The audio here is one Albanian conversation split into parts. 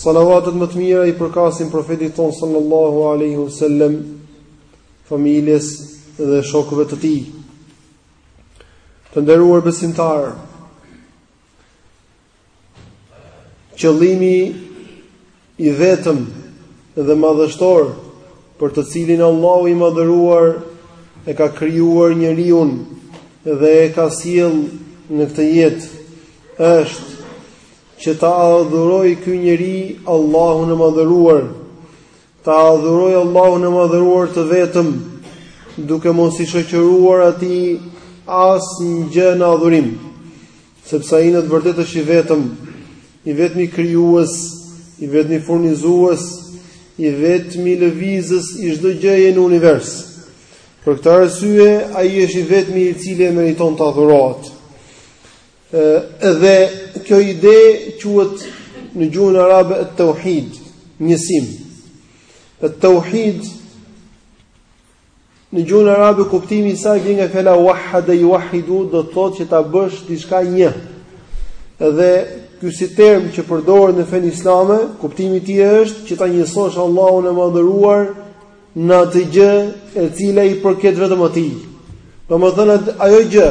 Salavatet më të mira i përkasin profetit tonë sallallahu alaihi wasallam, familjes dhe shokëve të tij. Të nderuar besimtarë, qëllimi i vetëm dhe madhështor për të cilin Allahu i madhëruar e ka krijuar njeriun dhe e ka sjellë në këtë jetë është Që ta adhurojë ky njeri Allahun e Madhëruar, ta adhurojë Allahun e Madhëruar të vetëm, duke mos i shoqëruar atij asnjë gjë në adhurim, sepse ai në të vërtetë është i vetëm, i vetmi krijues, i vetmi furnizues, i vetmi lëvizës i çdo gjëje në univers. Për këtë arsye ai është i vetmi i cili e meriton të adhurohet. Edhe kjo ide quhet në gjuhën arabe at-tauhid, njësim. At-tauhid në gjuhën arabe kuptimi i saj vjen nga fjala wahhada yuwahhidu do të thotë që ta bësh diçka një. Dhe ky si term që përdoret në fenë islame, kuptimi i tij është që ta njësosh Allahun e madhëruar në atë gjë e cila i përket vetëm atij. Domethënë ajo gjë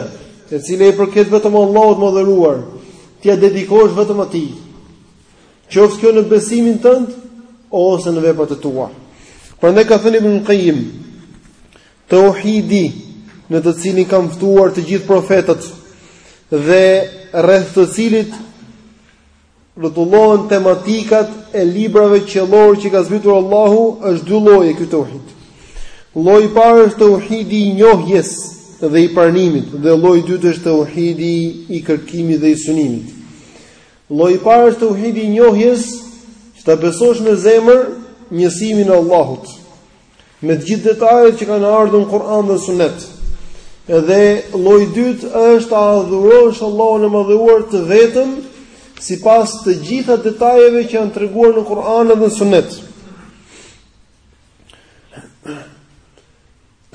e cila i përket vetëm Allahut të madhëruar, t'ia dedikosh vetëm atij. Qoftë kjo në besimin tënd ose në veprat e tua. Prandaj ka thënë Ibn Qayyim, Tauhidi në të cilin kanë ftuar të gjithë profetët dhe rreth të cilit Rrotullohen tematikat e librave qiellorë që ka zbritur Allahu, është dy lloje ky tauhid. Lloji i parë është tauhidi i njohjes dhe i pranimit dhe lloji i dytë është tauhidi i kërkimit dhe i synimit. Lloji i parë është tauhidi i njohjes, që ta besosh në zemër njësimin e Allahut. Me të gjithë detajet që kanë ardhur në Kur'an dhe Sunet. Edhe lloji i dytë është ta adhurosh Allahun e Madhëruar të vetëm sipas të gjitha detajeve që janë treguar në Kur'an dhe në Sunet.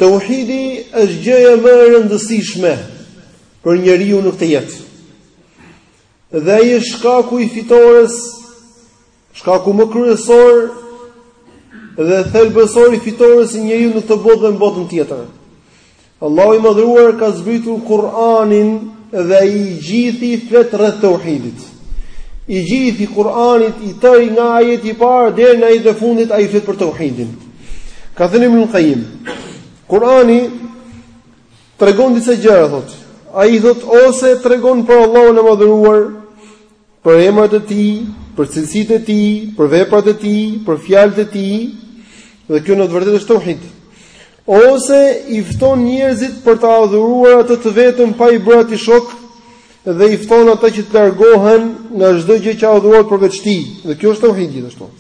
Tauhidi është gjëja më e rëndësishme për njeriun në këtë jetë. Dhe ai është shkaku i fitores Shkaku më kryesor dhe thelbësor i fitores së njeriut në këtë botë dhe në botën tjetër. Allahu i Madhëruar ka zbritur Kur'anin dhe i gjithi flet rreth tauhidit. I gjithi Kur'ani i tëri nga ajeti i parë deri në ajetin e fundit ai flet për tauhidin. Ka thënë Ibn Qayyim, Kur'ani tregon disa gjëra thotë. Ai thotë ose tregon për Allahun e Madhëruar, për emrat e tij, për cilësitë e tij, për veprat e tij, për fjalët e tij, dhe kjo në të vërtetë është tauhid. Ose i fton njerëzit për ta adhuruar atë të vetëm pa i bërë atij shok dhe i fton ata që të largohen nga çdo gjë që adhurohet përveç tij. Dhe kjo është tauhid gjithashtu.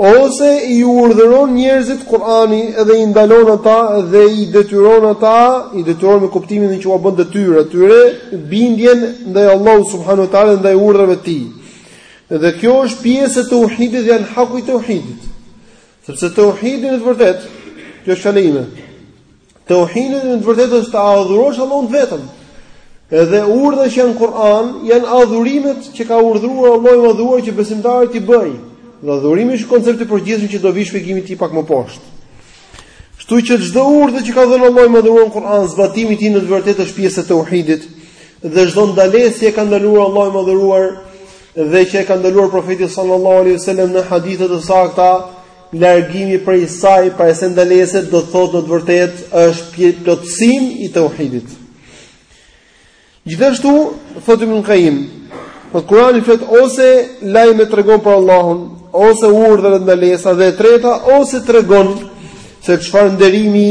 Ose i urdhëron njerëzit Kur'ani dhe i ndalon ata dhe i detyron ata, i detyron me kuptimin që ua bën detyrë atyre bindjen ndaj Allahut subhanuhu teala ndaj urdhrave të tij. Dhe kjo është pjesë e tauhidit dhe haku i tauhidit. Sepse tauhidi në të vërtetë, kjo është fjala ime. Tauhidi në të vërtetë është të adhurosh Allahun vetëm. Edhe urdhrat që janë në Kur'an janë adhurimet që ka urdhëruar Allahu i madhëruar që besimtarët t'i bëjnë. Dhe adhurimi është koncept i përgjithshëm që do vijë shpjegimi i tij pak më poshtë. Kështu që çdo urdhër që ka dhënë Allahu i madhëruar në Kur'an, zbatimi i tij në të vërtetë është pjesë e tauhidit dhe çdo ndalesë që ka ndaluar Allahu i madhëruar dhe që e ka ndaluar profeti sallallahu alaihi wasallam në hadithe të sakta, Largimi prej saj, pra prej ndalesës, do të thotë në të vërtetë, është pje plotësim i tauhidit. Gjithashtu, thotë Ibnul Kajim, thotë Kur'ani flet ose lajm e tregon për Allahun, ose urdhër dhe ndalesa, dhe e treta, ose tregon se çfarë nderimi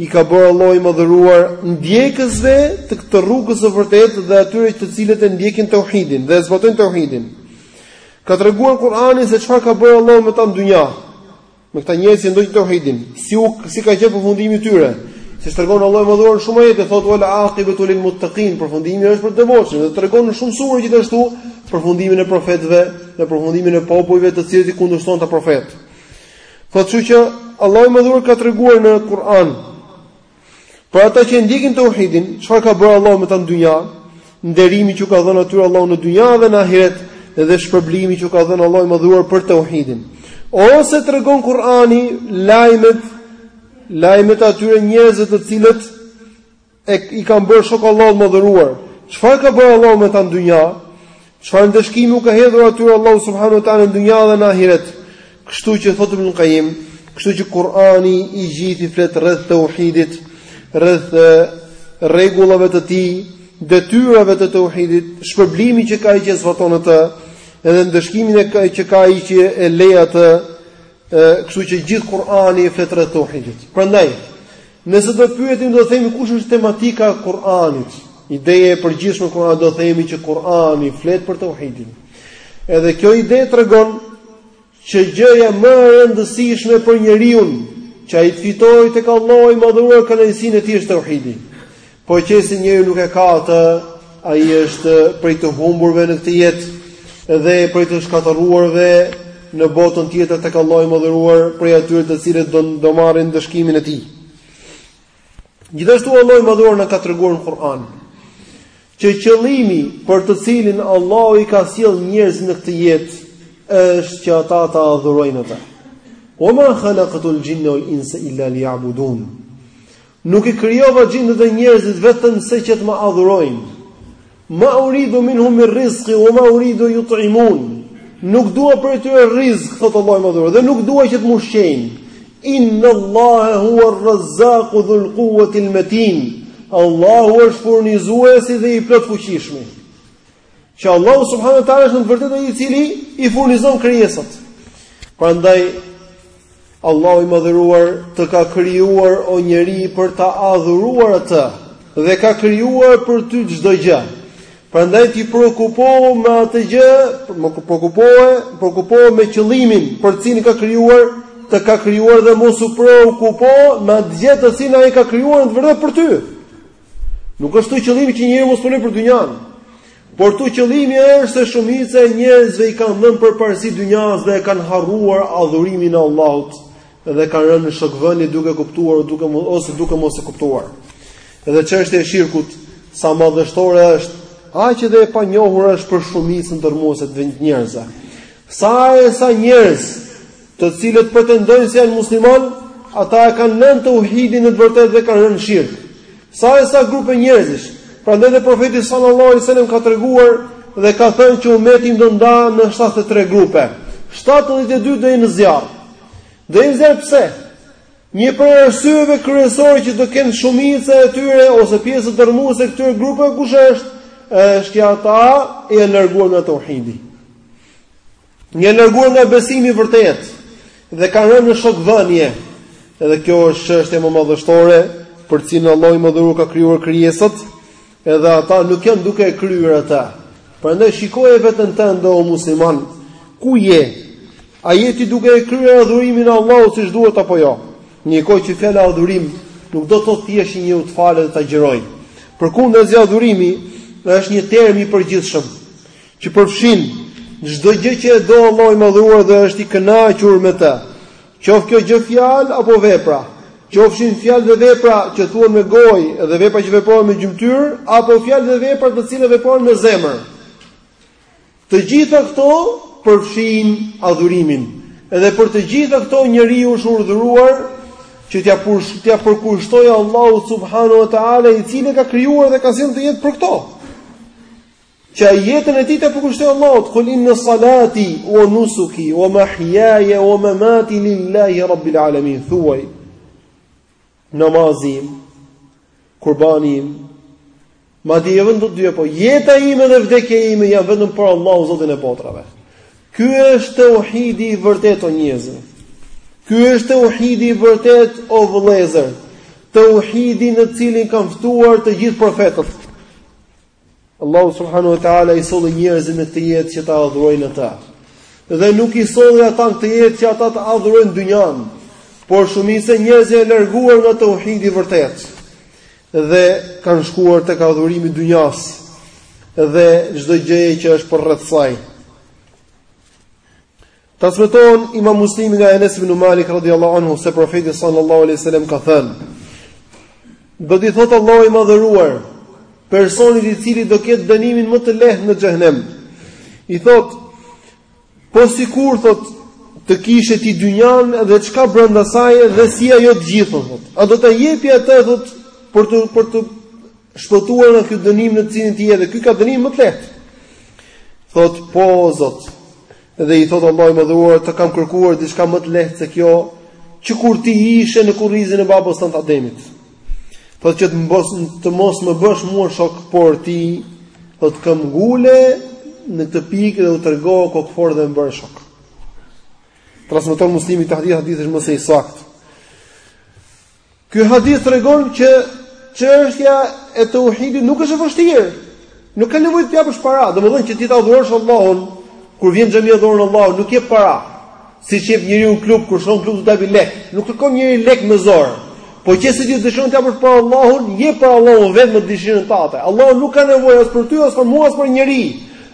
i ka bërë Allahu i madhëruar ndjekësve të këtë rrugës së vërtetë dhe atyre të cilët e ndjekin tauhidin dhe e zbatojnë tauhidin. Ka treguar Kur'ani se çfarë ka bërë Allahu me ta në dynja, me këta njerëz që ndoqën tauhidin, si u si ka qenë përfundimi i tyre. Siç tregon Allahu i madhëruar në shumë ajete, thotë wal aqibatu lil muttaqin, përfundimi është për të devotshmit. Dhe tregon në shumë sure gjithashtu përfundimin e profetëve dhe përfundimin e popujve të cilët i kundërshtuan ata profetë. Thotë kështu që Allahu i madhëruar ka treguar në Kur'an Për ata që e ndjekin tauhidin, çfarë ka bërë Allahu me ta në dynja? Nderimi që u ka dhënë atyre Allahu në dynja dhe në ahiret dhe shpërblimi që u ka dhënë Allahu i madhëruar për tauhidin. Ose tregon Kur'ani lajmet lajmet e atyre njerëzve të cilët i kanë bërë shok Allahut të madhëruar. Çfarë ka bërë Allahu me ta në dynja? Çfarë ndëshkimi u ka hedhur atyre Allahu subhanahu wa taala në dynja dhe në ahiret? Kështu që thotë Ibn Qayyim, kështu që Kur'ani i gjithi flet rreth tauhidit, rreth rregullave të tij, detyrave të tauhidit, shpërblimi që ka ai që e zbaton atë, dhe ndëshkimin që ka ai që e le atë, kështu që gjithë Kur'ani flet rreth tauhidit. Prandaj, Nëse do pyetemi do themi kush është tematika e Kur'anit. Ideja e përgjithshme e Kur'anit do themi që Kur'ani flet për tauhidin. Edhe kjo ide tregon që gjëja më e rëndësishme për njeriun që ai të fitojë tek Allahu i madhëruar kënaqësinë e tij është tauhidi. Po qe se njeriu nuk e ka atë, ai është prej të humburve në këtë jetë dhe prej të shkatërruarve në botën tjetër tek Allahu i madhëruar, prej atyre të cilët do marrin ndëshkimin e tij. Gjithashtu Allahu i madhëruar na ka treguar në Kur'an që qëllimi për të cilin Allahu i ka sjellë njerëzit në këtë jetë është që ata ta adhurojnë atë. Wa ma khalaqtul jinna wal insa illa liya'budun. Nuk i krijova xhinët dhe njerëzit vetëm se që të më adhurojnë. Ma uridu minhum min rizqin wa ma uridu an yut'imun. Nuk dua prej tyre rizk, thotë Allahu i madhëruar, dhe nuk dua që të më ushqejnë. Inna Allaha huwa ar-razzaqu dhul quwwati al-matin. Allahu është furnizuesi dhe i plotfuqishmi. Që Allahu subhanahu wa taala është në të vërtetë ai i cili i furnizon krijesat. Prandaj Allahu i madhëruar të ka krijuar o njeri për ta adhuruar atë dhe ka krijuar për ty çdo gjë. Prandaj ti preokupohu me atë gjë, preokupohu, preokupohu me qëllimin për të cilin ka krijuar, të ka krijuar dhe mos u preokupo me atë gjë të cilën ai ka krijuar në të vërtetë për ty. Nuk është këtu qëllimi që njeriu mos punojë për dynjan. Por këtu qëllimi është se shumica e njerëzve i kanë dhënë përparësi dynjas dhe e kanë harruar adhurimin e Allahut dhe kanë rënë në shokvënie duke kuptuar ose duke mos e kuptuar. Edhe çështja e shirkut sa madhështore është, aq edhe e panjohur është për shumicën dërrmuese të njerëzve. Sa e sa njerëz të cilët pretendojnë se janë muslimanë, ata e kanë lënë teuhidin në të vërtetë dhe kanë rënë në shirk. Sa e sa grupe njerëzish. Prandaj dhe profeti sallallahu alajhi wasallam ka treguar dhe ka thënë që umeti im do ndahet në 73 grupe. 72 do jenë në zjarr. Do jenë në zjarr pse? Një prej arsyeve kryesore që do kenë shumica e tyre ose pjesa dërrmuese e këtyre grupeve kush është? Është që ata janë larguar nga teuhidi. Janë larguar nga besimi i vërtetë dhe kanë rënë në shokdhënie. Edhe kjo është çështja më madhështore për të cilën Allahu i Madhëruar ka krijuar krijesat, edhe ata nuk janë duke e kryer atë. Prandaj shikoje veten tënde o musliman, ku je? A je ti duke e kryer adhurimin e Allahut siç duhet apo jo? Një kohë që fjala adhurim nuk do të thotë thjesht njeriu të falet dhe të agjërojë. Përkundrazi adhurimi është një term i përgjithshëm. që përfshin çdo gjë që e do Allahu i Madhëruar dhe është i kënaqur me të. Qoftë kjo gjë fjalë apo vepra, qofshin fjalë dhe vepra që thuhen me gojë dhe vepra që veprohen me gjymtyrë, apo fjalë dhe vepra të cilat veprohen me zemër. Të gjitha këto përfshijnë adhurimin. Edhe për të gjitha këto njeriu është urdhëruar që t'ia t'ia përkushtojë Allahut subhanahu wa taala i cili e ka krijuar dhe e ka sjellë në këtë jetë për këto. Që ai jetën e tij t'ia përkushtojë Allahut, kul inna salati wa nusuki wa mahyaya wa mamati lillahi rabbil alamin. Thuaj namazi im, kurbani im, madje edhe thotë të dyja po jeta ime dhe vdekja ime janë vetëm për Allahun Zotin e botërave. Ky është tauhidi i vërtetë o njerëz. Ky është tauhidi i vërtetë o vëllezër. Tauhidi në cilin kanë ftuar të gjithë profetët. Allahu subhanahu wa taala i solli njerëzit në këtë jetë që ta adhurojnë Atë. Dhe nuk i solli ata në këtë jetë që ata të adhurojnë dynjan, por shumica e njerëzve u larguan nga tauhidi i vërtetë dhe kanë shkuar tek adhurimi i dynjasë dhe çdo gjëje që është përreth saj. Transmeton Imam Muslimi nga Enes ibn Malik radhiyallahu anhu se profeti sallallahu alaihi wasallam ka thënë: Do t'i thotë Allahu i madhëruar personit i cili do ketë dënimin më të lehtë në xhehenem. I thotë: Po sikur thotë të kishe ti dynjan dhe ç'ka brenda saj dhe si ajo të gjithë thotë. A do ta jepje atë thotë për të për të shpëtuar nga ky dënim në të cilin ti je dhe ky ka dënimin më të lehtë. Thotë po o Zot, Dhe i thotë Allahu i Madhëruar, të kam kërkuar diçka më të lehtë se kjo, që kur ti ishe në kurrizin e babës tënd Ademit. Thotë që të mos të mos më bësh mua shok por ti, thotë këmbëngule në këtë pikë dhe u tregove kokëfortë dhe më bëre shok. Transmeton Muslimi këtë hadith, hadithi është më se i saktë. Ky hadith tregon që çështja e tauhidit nuk është e vështirë. Nuk ka nevojë të japësh para, domethënë që ti ta adhurosh Allahun kur vjen në xhami adhuron Allahun, nuk jep para. Siç jep njeriu në klub kur shkon në klub të lahesh me lekë, nuk të kërkon njeri lekë me zor. Po qe se ti dëshon të japësh për Allahun, jep për Allahun vetëm me dëshirën tate. Allahu nuk ka nevojë as për ty as për mua as për njeri.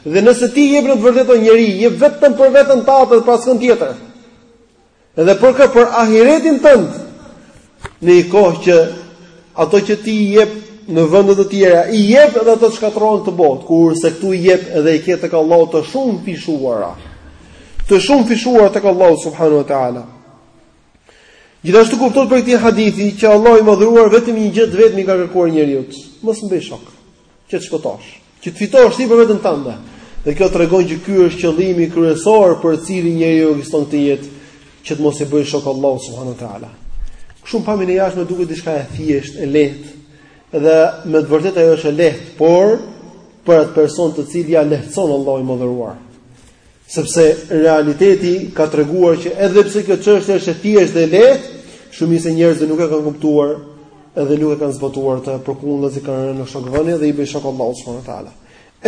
Dhe nëse ti jep në të vërtetë njeri, jep vetëm për veten tate dhe jo për askënd tjetër. Edhe për kë për ahiretin tënd. Në një kohë që ato që ti i jep në vende të tjera, i jep edhe ato të shkatërrohen në këtë botë, kurse këtu i jep edhe i ke tek Allahu të shumëfishuara. Të shumëfishuara tek Allahu subhanahu wa taala. Gjithashtu kuptohet prej këtij hadithi që Allahu i madhëruar vetëm një gjë të vetme i ka kërkuar njeriut, mos më bëj shok. që të shpëtosh, që të fitosh ti për veten tënde. Dhe kjo tregon që ky është qëllimi kryesor për cilin njeriu ekziston në këtë jetë, që të mos i bëjë shok Allahu subhanahu wa taala. Në pamjen e jashtme duket diçka e thjeshtë, e lehtë. Dhe me të vërtetë ajo është e lehtë, por për atë person të cilin ia lehtëson Allahu i madhëruar. Sepse realiteti ka treguar që edhe pse kjo çështje është e thjeshtë dhe e lehtë, shumica e njerëzve nuk e kanë kuptuar edhe nuk e kanë zbatuar përkundrazi kanë rënë në shokëvënie dhe i bëjnë shok Allahu subhanahu wa taala.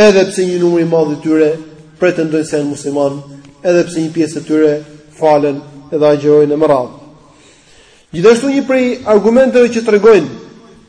Edhe pse një numër i madh i tyre pretendojnë se janë muslimanë, edhe pse një pjesë e tyre falen dhe agjërojnë e me radhë. Gjithashtu një prej argumenteve që tregojnë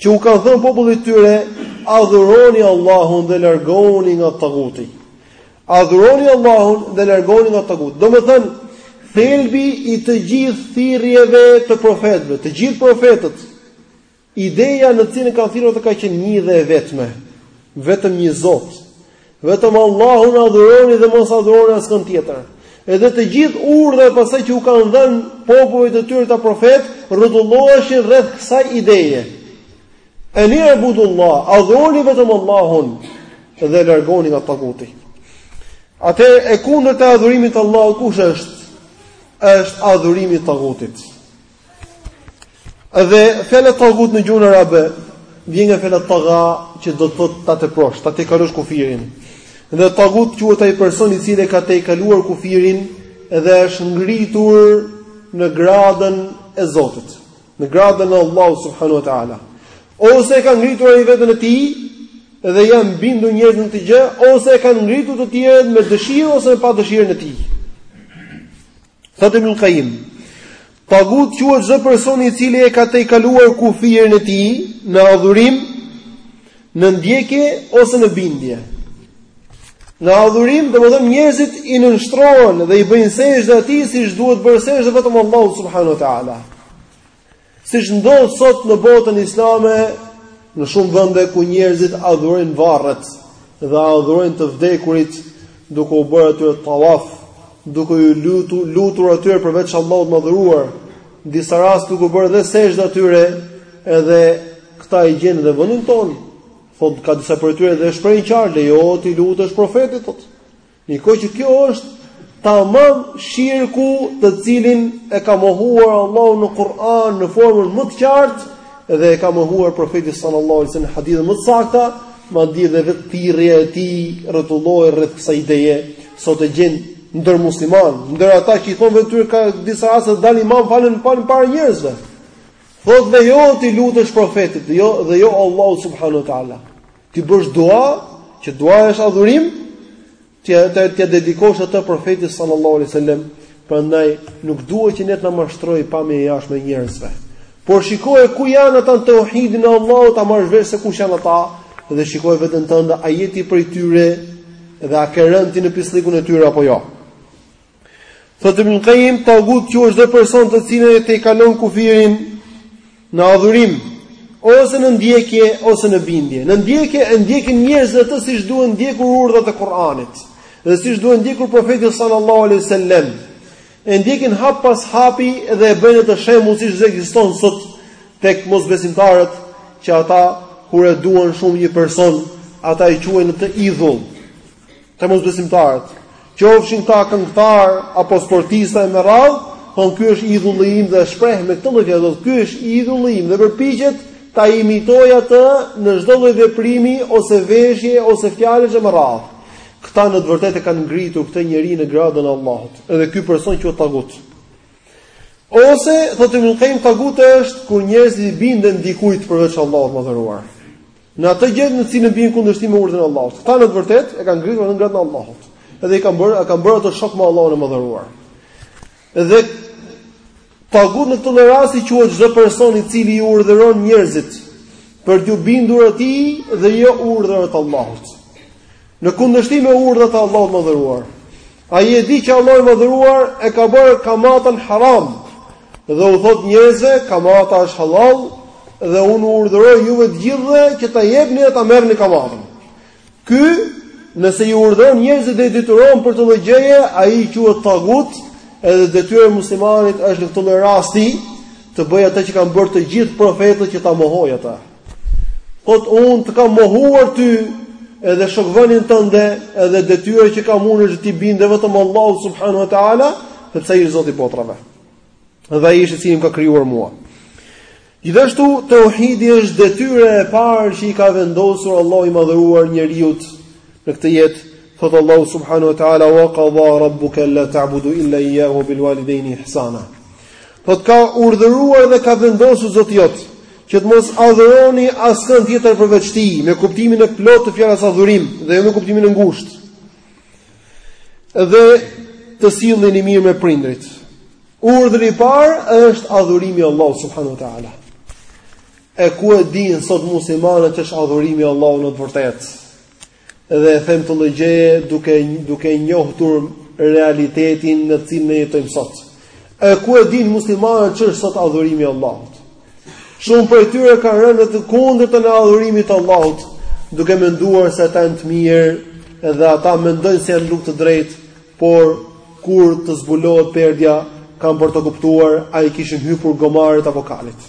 Që u kanë thënë popullit tyre, adhuroni Allahun dhe largohuni nga taguti. Adhuroni Allahun dhe largohuni nga taguti. Domethënë, thelbi i të gjithë thirrjeve të profetëve, të gjithë profetët, ideja në cilën kanë thirrur ata ka qenë një dhe e vetme, vetëm një Zot. Vetëm Allahun adhuroni dhe mos adhuroni askënd tjetër. Edhe të gjithë urdhrat pastaj që u kanë dhënë popujve të tyre këta profetë, rrotulloheshin rreth kësaj ideje. Ani'budullah, adhuroni vetëm Allahun dhe largoni nga taguti. Atëherë e kundërta e adhurimit të Allahut kush është? Është adhurimi i tagutit. Edhe fjala tagut në gjuhën arabe vjen nga fjala taga, që do të thotë ta teprosh, ta tejkalosh kufirin. Dhe tagut quhet ai person i cili e ka tejkaluar kufirin dhe është ngritur në gradën e Zotit, në gradën e Allahut subhanahu wa taala. Ose e ka ngritur ai veten e tij dhe janë bindur njerëzit në këtë gjë, ose e kanë ngritur të tjerët me dëshirë ose me pa dëshirën e tij. Thotë Ibnul Qayyim, Tagut quhet çdo person i cili e ka tejkaluar kufirin e tij në adhurim, në ndjekje ose në bindje. Në adhurim, domethënë njerëzit i nënshtrohen dhe i bëjnë sexhde atij siç duhet bërë sexhde vetëm Allahu subhanahu wa ta'ala. Siç ndodh sot në botën islame, në shumë vende ku njerëzit adhurojnë varret dhe adhurojnë të vdekurit, duke u bërë atyre tawaf, duke iu lutur, lutur atyre përveç Allahut të madhëruar, disa raste duke u bërë dhe sexhde atyre, edhe këta i gjen dhe në vendin tonë. Thotë ka disa prej tyre dhe shprehen qartë, lejohet t'i lutesh profetit thotë. Ndërkohë që kjo është tamam shirku të cilin e ka mohuar Allahu në Kur'an në formën më të qartë dhe e ka mohuar profeti sallallahu alaihi wasallam në hadithe më të sakta, madje edhe vetë thirrja e tij rrotullohej rreth kësaj ideje, sot e gjen ndër musliman, ndër ata që i thonë vetes, ka disa raste dalin imamë falen, falen para njerëzve. Thotë lejohet t'i lutesh profetit, jo dhe jo Allahu subhanahu wa taala. T'i bësh dua, që duaja është adhurim, t'ia dedikosh atë profetit sallallahu alaihi wasallam, prandaj nuk duhet që ne të na mashtrojë pamja e jashtme e njerëzve. Por shikoji ku janë ata në teuhidin e Allahut, ta marrësh vesh se kush janë ata dhe shikoje veten tënde a jeti prej tyre dhe a ke rënë ti në pisllikun e tyre apo jo. Thotë Ibn Qayyim, tagut quhet çdo person i cili e tejkalon kufirin në adhurim, ose në ndjekje ose në bindje. Në ndjekje e ndjekin njerëzit atë siç duhen ndjekur urdhat e Kuranit dhe siç duhet ndjekur profeti sallallahu alaihi wasallam. E ndjekin hap pas hapi dhe e bëjnë atë shembull siç ekziston sot tek mosbesimtarët që ata kur e duan shumë një person, ata e quajnë atë idhull. Te mosbesimtarët, qofshin këta këngëtarë apo sportista e me radhë, thonë ky është idhulli im dhe shprehen me këtë lloj fjalë, ky është idhulli im dhe përpiqet ta imitojë atë në çdo lloj veprimi ose veshje ose fjalësh e me radhë. Këta në të vërtetë e kanë ngritur këtë njeri në gradën e Allahut. Edhe ky person quhet tagut. Ose thotë Ibn Qayyim tagut është kur njerëzit i binden dikujt përveç Allahut të madhëruar. Në atë gjë në të cilën bie në kundërshtim me urdhrat e Allahut. Këta në të vërtetë e kanë ngritur atë në gradën e Allahut. Edhe e kanë bërë, kanë bërë atë shok me Allahun e madhëruar. Dhe tagut në këtë lloj rasti quhet çdo person i cili i urdhëron njerëzit për t'iu bindur atij dhe jo urdhrave të Allahut. Në kundërshtim me urdhrat e Allahut të madhëruar. Ai e di që Allahu i Madhëruar e ka bërë kamatën haram dhe u thotë njerëzve kamata është hallall dhe unë ju urdhëroj juve të gjithëve që ta jepni dhe ta merrni kamatën. Ky, nëse i urdhëron njerëzit dhe i detyron për këtë lloj gjëje, ai quhet tagut, edhe detyra e muslimanit është në këtë lloj rasti të bëjë atë që kanë bërë të gjithë profetët që ta mohojë atë. Thotë unë të kam mohuar ty edhe shokvënien tënde, edhe detyra që kam unë është t'i bindem vetëm Allahut subhanahu wa taala, sepse ai është Zoti i botrave. Dhe ai është i cili më ka krijuar mua. Gjithashtu tauhidi është detyra e parë që i ka vendosur Allahu i madhëruar njeriut në këtë jetë. Thotë Allahu subhanahu wa taala wa qadha rabbuka alla ta'budu illa iyyahu wa bil walidayni ihsana. Thotë ka urdhëruar dhe ka vendosur Zoti jot, që të mos adhuroni askënd tjetër përveç Tij, me kuptimin e plotë të fjalës adhurim dhe jo me kuptimin e ngushtë. Dhe të silleni mirë me prindërit. Urdhri i parë është adhurimi i Allahut subhanahu ue teala. E ku e dinë sot muslimanët ç'është adhurimi i Allahut në të vërtetë? Dhe e them këtë lloj gjëje duke duke e njohur realitetin në të cilin ne jetojmë sot. E ku e dinë muslimanët ç'është sot adhurimi i Allahut? Shumë prej tyre kanë rënë në të kundërtën e adhurimit të Allahut, duke menduar se ata janë të mirë, edhe ata mendojnë se janë në rrugë të drejtë, por kur të zbulohet perdja, kanë për të kuptuar a i kishin hypur gomarit apo kalit.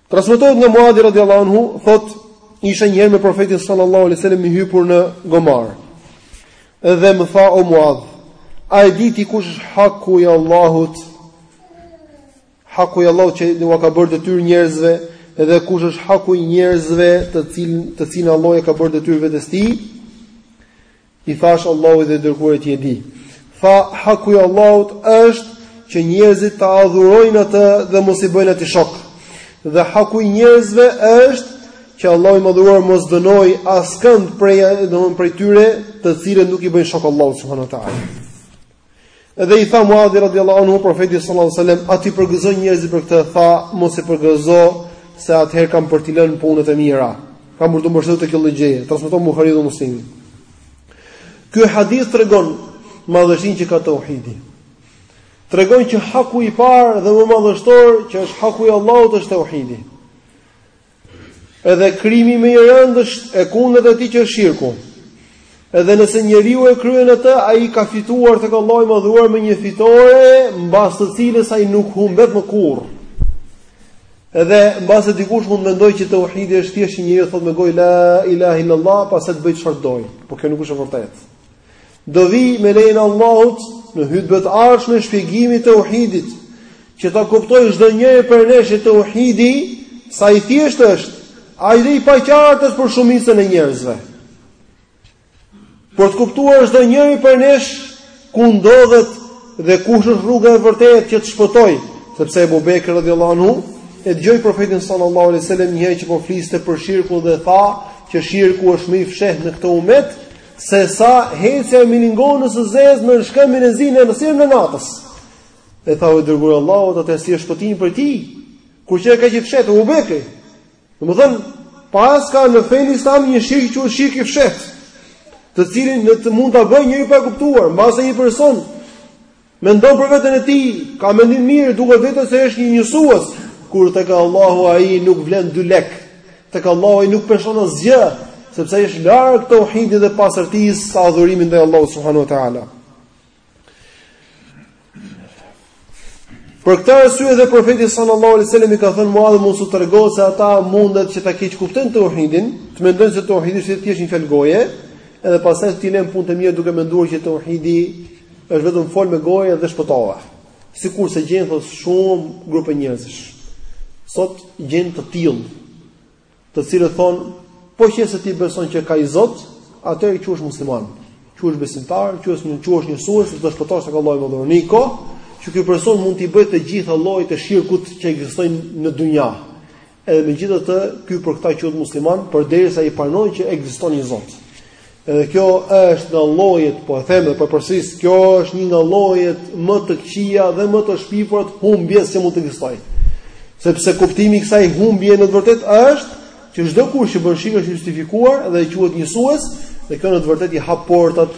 Transmetohet nga Muadhi radhiyallahu anhu, thotë, isha një herë me profetin sallallahu alaihi wasallam i hypur në gomar. Dhe më tha o Muadh, a e di ti kush është haku i Allahut? Haku i Allahut që ua ka bërë detyrë njerëzve dhe kush është haku i njerëzve të cilin të cilin Allahu ia ka bërë detyrë vetes së tij? I thashë, Allahu dhe i dërguari i Tij e di. Tha, Haku i Allahut është që njerëzit ta adhurojnë atë dhe mos i bëjnë atij shok. Dhe haku i njerëzve është që Allahu i madhëruar mos dënojë askënd prej, prej tyre, të cilët nuk i bëjnë shok Allahut subhanuhu teala. Edhe i tha Muadhi radhiyallahu anhu profetit sallallahu alaihi wasallam, "A t'i përgëzoj njerëzit për këtë?" Tha, "Mos i përgëzo, se atëherë kanë për t'i lënë punët e mira." Kanë për t'u mbështetur te kjo lloj gjëje. Transmeton Buhariu dhe Muslimi. Ky hadith tregon madhështinë që ka tauhidi. Tregon që haku i parë dhe më madhështor që është haku i Allahut është tauhidi. Edhe krimi më i rëndë është e kundërta e tij që është shirku. Edhe nëse njeriu e kryen atë, ai ka fituar tek Allahu i Madhëruar me një fitore mbas të cilës ai nuk humbet më kurrë. Edhe mbase dikush mund të mendojë që tauhidi është thjesht njeriu të thotë me gojë la ilaha illallah, pastaj të bëjë çfarë të dojë, por kjo nuk është e vërtetë. Do vijë me lejen e Allahut në hytbet e ardhshme shpjegimi i teuhidit, që ta kuptojë çdonjëri prej nesh teuhidi, sa i thjeshtë është, ai dhe i paqartë është për shumicën e njerëzve. Për të kuptuar çdonjëri prej nesh, ku ndodhet dhe kush është rruga e vërtetë që të shpëtojë, sepse Ebu Bekri radhiyallahu anhu, e dëgjoi profetin sallallahu alaihi wasallam një herë që po fliste për shirkun dhe tha, që shirku është më i fshehtë në këtë umet, se sa ecja e milingonës së zezë në shkëmbin e zi në errësirën e natës. E tha o i dërguar i Allahut atëherë si është shpëtimi prej tij, kur qenka kaq i fshehtë Ebu Bekri. Domethënë paska në fenë islam një shirk që është shirk i fshehtë, të cilin në të mund ta bëjë njeriu pa e kuptuar, mbase një person Mendon për veten e tij, ka mendim të mirë, i duket vetja se është një njësues, kur tek Allahu ai nuk vlen dy lek. Tek Allahu ai nuk peshon asgjë, sepse ai është larg tauhidit dhe pastërtisë së adhurimit ndaj Allahut subhanehu teala. Për këtë arsye dhe profeti sallallahu alaihi wasallam i ka thënë Muadh mos u trego, se ata mundet që ta keqkuptojnë tauhidin, të mendojnë se tauhidi është thjesht një fjalë goje, edhe pastaj t'i lënë punët e mira duke menduar që tauhidi është vetëm fol me gojë dhe shpëtova. Sikurse gjen sot shumë grupe njerëzish. Sot gjen të tillë, të cilët thonë, po qe se ti beson që ka një Zot, atëherë quhesh musliman, quhesh besimtar, quhesh një quhesh njësues, do të shpëtosh tek Allahu i madhëruar. Në një kohë që ky person mund t'i bëjë të gjitha llojet e shirkut që ekzistojnë në dynja. Edhe megjithatë, ky për këta quhet musliman, përderisa e pranon që ekziston një Zot. Edhe kjo është nga llojet, po e them dhe po përsëris, kjo është një nga llojet më të këqija dhe më të shpifura të humbjes që mund të ekzistojë. Sepse kuptimi i kësaj humbje në të vërtetë është që çdokush që bën shirk është i justifikuar dhe quhet njësues, dhe kjo në të vërtetë i hap portat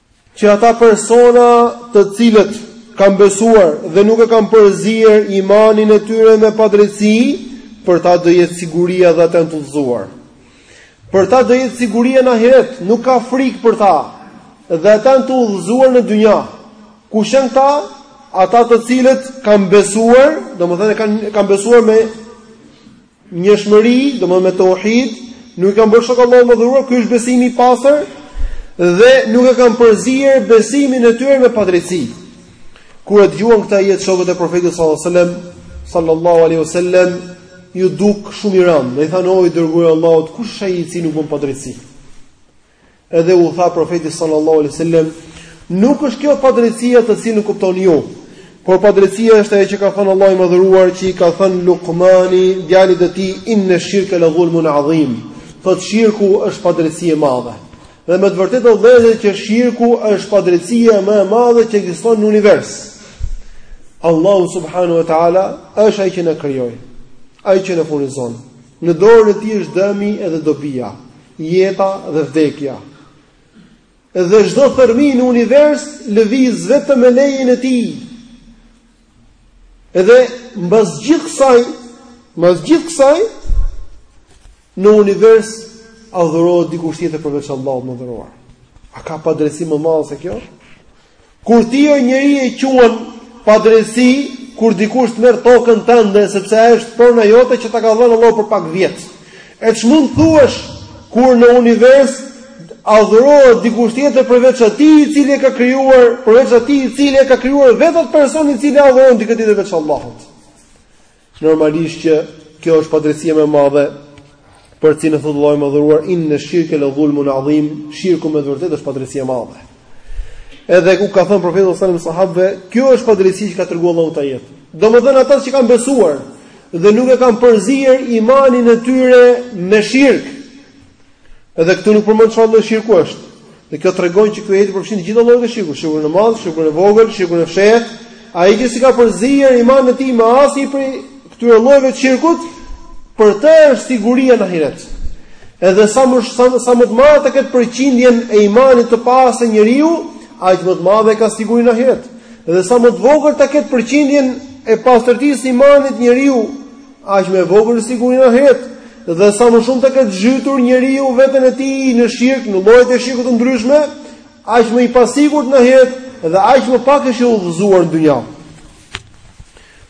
që ata persona të cilët kanë besuar dhe nuk e kanë përzier imanin e tyre me padrejtësi, për ta do jetë siguria dhe ata janë të udhëzuar. Për ta do jetë siguria në ahiret, nuk ka frikë për ta. Dhe ata janë të udhëzuar në dynja. Kush janë ata? Ata të cilët kanë besuar, domethënë kanë kanë besuar me njëshmëri, domethënë me tauhid, nuk i kanë bërë shok Allahut të madhëruar, ky është besimi i pastër, dhe nuk e kanë përzier besimin e tyre me padrejtësi. Kur e dëgjuan këtë ajet shokët e profetit sallallahu alaihi wasallam, iu duk shumë i rëndë. Dhe i thanë, o i dërguari i Allahut, kush është ai i cili nuk bën padrejtësi? Edhe u tha profeti sallallahu alaihi wasallam, nuk është kjo padrejtësia të cilën e kuptoni ju. Por padrejtësia është ajo që ka thënë Allahu i madhëruar, që i ka thënë Lukmani djalit të tij, inna shirka la zulmun azim. Thotë shirku është padrejtësi e madhe. Dhe me të vërtetë o vëllezër që shirku është padrejtësia më e madhe që ekziston në univers. Allahu subhanahu wa taala është ai që na krijoi, ai që na furnizon. Në dorën e tij është dëmi edhe dobia. jeta dhe vdekja. Dhe çdo thërmi në univers lëviz vetëm me lejen e tij. Edhe mbas gjithë kësaj, mbas gjithë kësaj në univers adhurohet dikush tjetër përveç Allahut të madhëruar. A ka padrejtësi më të madhe se kjo? Kur ti o njeri e quan padrejtësi kur dikush të merr tokën tënde sepse ajo është prona jote që ta ka dhënë Allahu për pak vjet. E ç'mund të thuash kur në univers adhurohet dikush tjetër përveç atij i cili e ka krijuar, përveç atij i cili e ka krijuar vetë atë person i cili adhuron dikë tjetër veç Allahut. Normalisht që kjo është padrejtësia më e madhe për të cilën thotë Allahu i madhëruar inne shirke la dhulmun adhim, shirku me të vërtetë është padrejtësi e madhe. Edhe u ka thënë profeti sallallahu alajhi wasallam sahabëve, kjo është padrejtësia që ka treguar Allahu te ajeti. Domethënë ata që kanë besuar dhe nuk e kanë përzier imanin e tyre me shirk. Edhe këtu nuk përmend çfarë lloj shirku është. Dhe kjo tregon që ky ajet përfshin të gjitha llojet e shirkut, shirkun e madh, shirkun e vogël, shirkun e fshehtë. Ai që s'e ka përzier imanin e tij me asnjë prej këtyre llojeve të shirkut, për të është siguria në ahiret. Edhe sa më sa, sa më të madhe ta ketë përqindjen e imanit të pastër njeriu, aq më të madhe e ka sigurinë në ahiret. Edhe sa më të vogël ta ketë përqindjen e pastërtisë së imanit njeriu, Aq më e vogël siguria në ahiret. Dhe sa më shumë ta ketë zhytur njeriu veten e tij në shirk, në llojet e shirkut të ndryshme, aq më i pasigurt në ahiret dhe aq më pak është i udhëzuar në dynjë.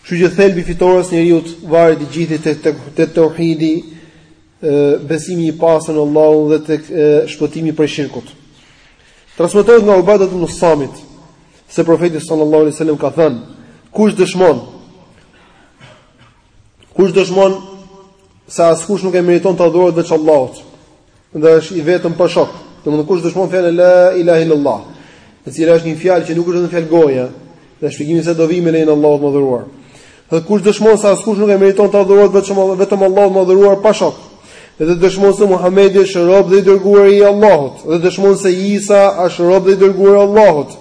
Kështu që thelbi i fitores së njeriut varet i gjithë te te, te tauhidi, besimi i pastër në Allahun dhe tek shpëtimi prej shirkut. Transmetohet nga Ubadat ibn Samit se profeti sallallahu alaihi wasallam ka thënë: Kush dëshmon Kush dëshmon se askush nuk e meriton të adhurohet veç Allahut, dhe është i vetëm pa shok. Domthonë kush dëshmon fjalën la ilaha illallah, e cila është një fjalë që nuk është vetëm fjalë goje, dhe shpjegimi i saj do vijë me lejen e Allahut të madhëruar. Dhe kush dëshmon se askush nuk e meriton të adhurohet veç vetëm Allahut të madhëruar pa shok. Dhe dëshmon se Muhamedi është rob dhe i dërguar i Allahut, dhe dëshmon se Isa është rob dhe i dërguar i Allahut,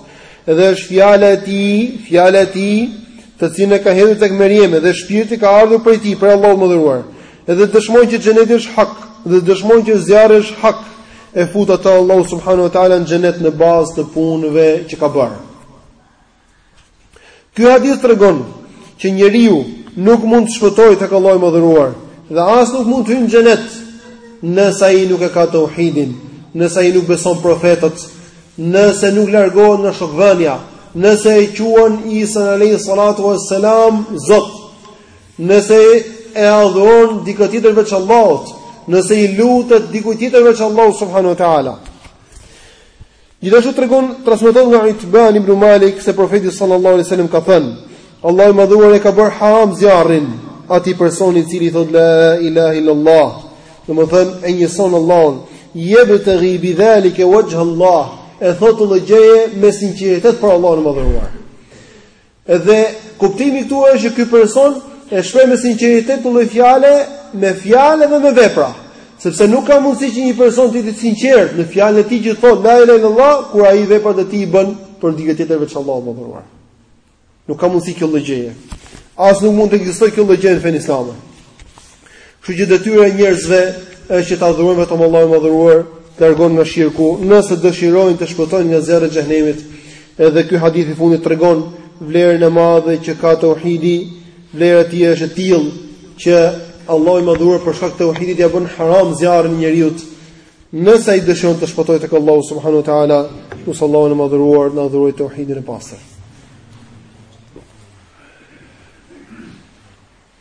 Dhe është fjala e tij, fjala e tij, të cilën e ka hedhur tek Meriemi dhe shpirt i ardhur prej tij, prej Allahut të madhëruar. Dhe dëshmon që xheneti është hak, dhe dëshmon që zjarri është hak. E fut atë Allahu subhanahu wa taala në xhenet në bazë të punëve që ka bërë. Ky hadith tregon që njeriu nuk mund të shpëtojë tek Allahu i Madhëruar dhe as nuk mund të hyjë në xhenet nëse ai nuk e ka tauhidin, nëse ai nuk beson profetët, nëse nuk largohet nga shokvënia, nëse e quan Isan alayhi salatu wassalam Zot, nëse e adhuron dikë tjetër veç Allahut, nëse i lutet dikujt tjetër veç Allahut subhanahu wa taala. Gjithashtu tregon transmetohet nga Utban ibn Malik se profeti sallallahu alaihi wasallam ka thënë: Allahu i madhëruar e ka bërë haram zjarrin atij personi i cili thotë la ilaha illallah, domethënë e njëson Allahun, yabtaghi bi zalika wajh Allah, e thotë këtë lloj gjëje me sinqeritet për Allahun e madhëruar. Edhe kuptimi këtu është që ky person e shpreh me sinqeritet këtë lloj fjale me fjalë dhe me vepra. Sepse nuk ka mundësi që një person të jetë i sinqertë në fjalën e tij që thotë la ilaha illallah kur ai veprat e tij i bën për dikë tjetër veç Allahut madhëruar. Nuk ka mundësi kjo lloj gjëje. As nuk mund të ekzistojë kjo lloj gjëje në fenë islame. Kështu që detyra e njerëzve është që ta adhurojnë vetëm Allahun e Madhëruar, të largohen nga shirku, nëse dëshirojnë të shpëtojnë nga zjarri i xhenemit. Edhe ky hadith i fundit tregon vlerën e madhe që ka tauhidi, vlera e tij është e tillë që Allahu i Madhëruar për shkak të tauhidit ia bën haram zjarrin njeriut. Nëse ai dëshiron të shpëtojë tek Allahu subhanahu wa taala, lus Allahun e Madhëruar na dhurojë tauhidin e pastër.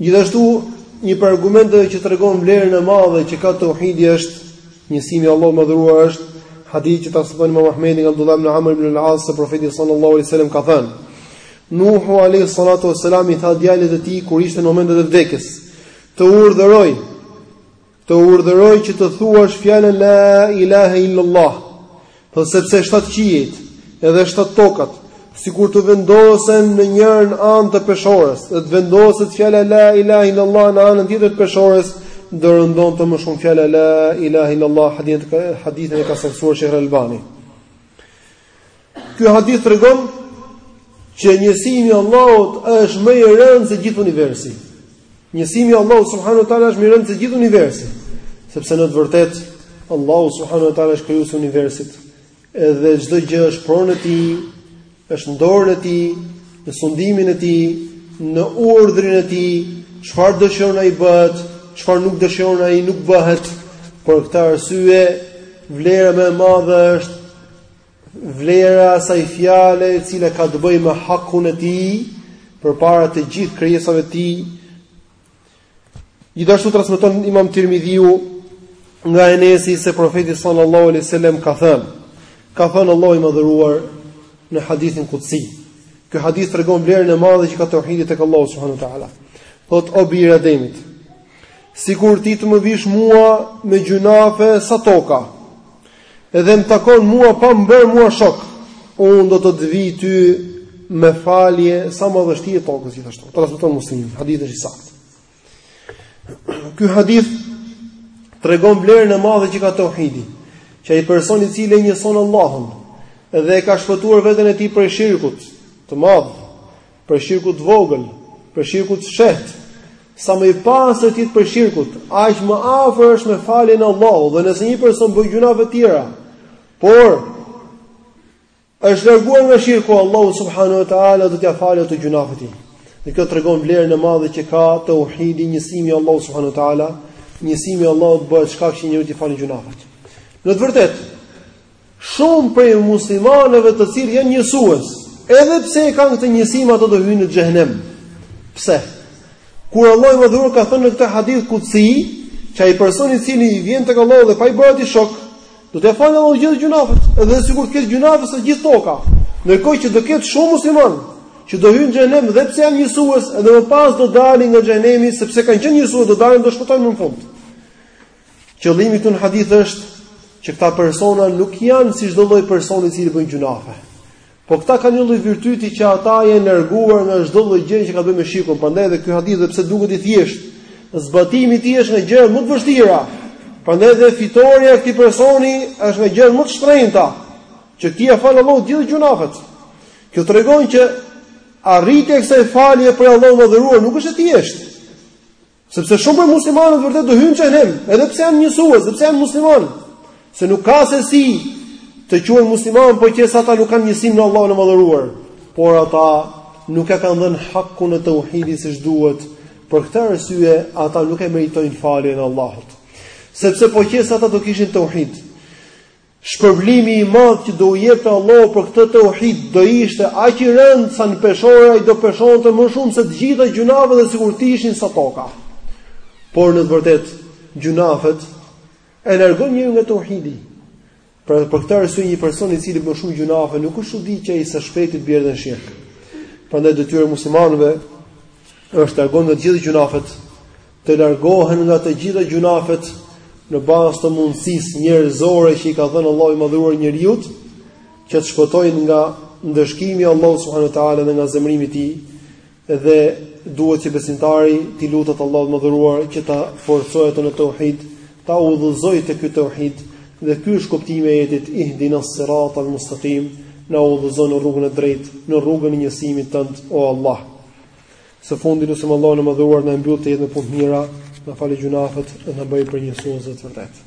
Gjithashtu, një prej argumenteve që tregon vlerën e madhe që ka tauhidi është njësimi i Allahut madhëruar është hadithi që transmeton Imam Ahmedi nga Abdullah ibn Amr ibn al-As se profeti sallallahu alaihi wasallam ka thënë Nuhu alayhi salatu wassalam i tha djalit të tij kur ishte në momentet e vdekjes të urdhëroj Të urdhëroj që të thuash fjalën la ilahe illallah, thot sepse shtatë qiejt edhe shtatë tokat, sikur të vendosen në njërën anë të peshores, dhe të vendoset fjala la ilahe illallah në anën tjetër të peshores, do rëndonte më shumë fjala la ilahe illallah, hadithin e ka saktësuar Sheikh Albani. Ky hadith tregon që njësimi i Allahut është më i rëndë se gjithë universi. Njësimi i Allahut subhanuhu teala është më i rëndë se gjithë universi, sepse në të vërtetë Allahu subhanuhu teala është krijuesi i universit. Edhe çdo gjë është pronë e tij, është në dorën e tij, në sundimin e tij, në urdhrin e tij, çfarë dëshiron ai bëhet, çfarë nuk dëshiron ai nuk bëhet. Për këtë arsye, vlera më e madhe është vlera e asaj fjale e cila ka të bëjë me hakun e tij përpara të gjithë krijesave të tij. Gjithashtu transmeton Imam Tirmidhiu nga Enesi se profeti sallallahu alaihi wasallam ka thënë, ka thënë Allahu i madhëruar në hadithin Qudsi. Ky hadith tregon vlerën e madhe që ka tauhidi tek Allahu subhanahu wa taala. Thot o bir i Ademit, sikur ti të më vish mua me gjynahe sa toka, Dhe më takon mua pa më bërë mua shok. unë do të të vij ty me falje sa madhësia e tokës gjithashtu. Transmeton Muslimi, hadithi është i saktë. Ky hadith tregon vlerën e madhe që ka teuhidi, që ai person i cili e njëson Allahun, dhe e ka shpëtuar veten e tij prej shirkut të madh, prej shirkut të vogël, prej shirkut të fshehtë. Sa më i pastër të jetë prej shirkut, aq më afër është me faljen e Allahut dhe nëse një person bën gjunafe të tjera, por është larguar nga shirku Allahu subhanahu wa taala do t'ia falë ato gjunafe të tij. Dhe kjo tregon vlerën e madhe që ka tauhidi, njësimi i Allahut subhanahu wa taala, njësimi i Allahut bëhet shkak që njeriut t'i falen gjunafet. Në të vërtetë, Shumë prej muslimanëve të cilët janë njësues, edhe pse e kanë këtë njësim ato do hyjnë në xhehenem. Pse? Kur Allahu i Madhëruar ka thënë në këtë hadith kudsi, që ai person i cili vjen tek Allahu dhe pa i bërë atij shok, do t'ia falë Allahu gjithë gjunafet, edhe sikur të ketë gjunafe sa gjithë toka. Ndërkohë që do ketë shumë musliman që do hyjnë në xhehenem dhe pse janë njësues, edhe më pas do dalin nga xhehenemi sepse kanë qenë njësues, do dalin do shpëtojnë në fund. Qëllimi këtu në hadith është që këta persona nuk janë si çdo lloj personi i cili bën gjunafe. Po këta kanë një lloj virtyti që ata janë larguar nga çdo lloj gjë që ka të bëjë me shirkun. Prandaj edhe ky hadith dhe pse duket i thjeshtë, zbatimi i tij është nga gjërat më të vështira. Prandaj edhe fitorja e këtij personi është nga gjërat më të shtrenjta, që t'ia falë Allahu gjithë gjunafet. Kjo tregon që arritja e kësaj falje prej Allahut të Madhëruar nuk është e thjeshtë. Sepse shumë prej muslimanëve vërtet do hyjnë në xhehenem, edhe pse janë njësues, edhe pse janë muslimanë, se nuk ka se si të quhen muslimanë po qe se ata nuk kanë njësim në Allahun e Madhëruar, por ata nuk e kanë dhënë hakun e tauhidit siç duhet. Për këtë arsye ata nuk e meritojnë faljen e Allahut. Sepse po qe se ata do kishin tauhid. Shpërblimi i madh që do u jepte Allahu për këtë tauhid do ishte aq i rëndë sa në peshore ai do peshonte më shumë se të gjitha gjunafet dhe sikur të ishin sa toka. Por në të vërtetë gjunafet e largojnë njeriun nga tauhidi. Pra për këtë arsye një person i cili bën shumë gjunafe nuk është çudi që ai së shpejti të bjerë në shirk. Prandaj detyra e muslimanëve është të largohen nga të gjitha gjunafet të largohen nga të gjitha gjunafet në bazë të mundësisë njerëzore që i ka dhënë Allahu i Madhëruar njeriut, që të shpëtojnë nga ndëshkimi i Allahut subhanahu teala dhe nga zemërimi i tij, dhe duhet që besimtari t'i lutet Allahut të Madhëruar që ta forcojë atë në tauhid, ta udhëzojë te ky tauhid dhe ky është kuptimi i ajetit ihdina siratal mustaqim, na udhëzo në rrugën e drejtë, në rrugën e njësimit tënd o Allah. Së fundi lusim Allahun e Madhëruar të na e mbyllë këtë jetë me punë të mira, të na falë gjunafet dhe të na bëjë prej njësuesve të vërtetë.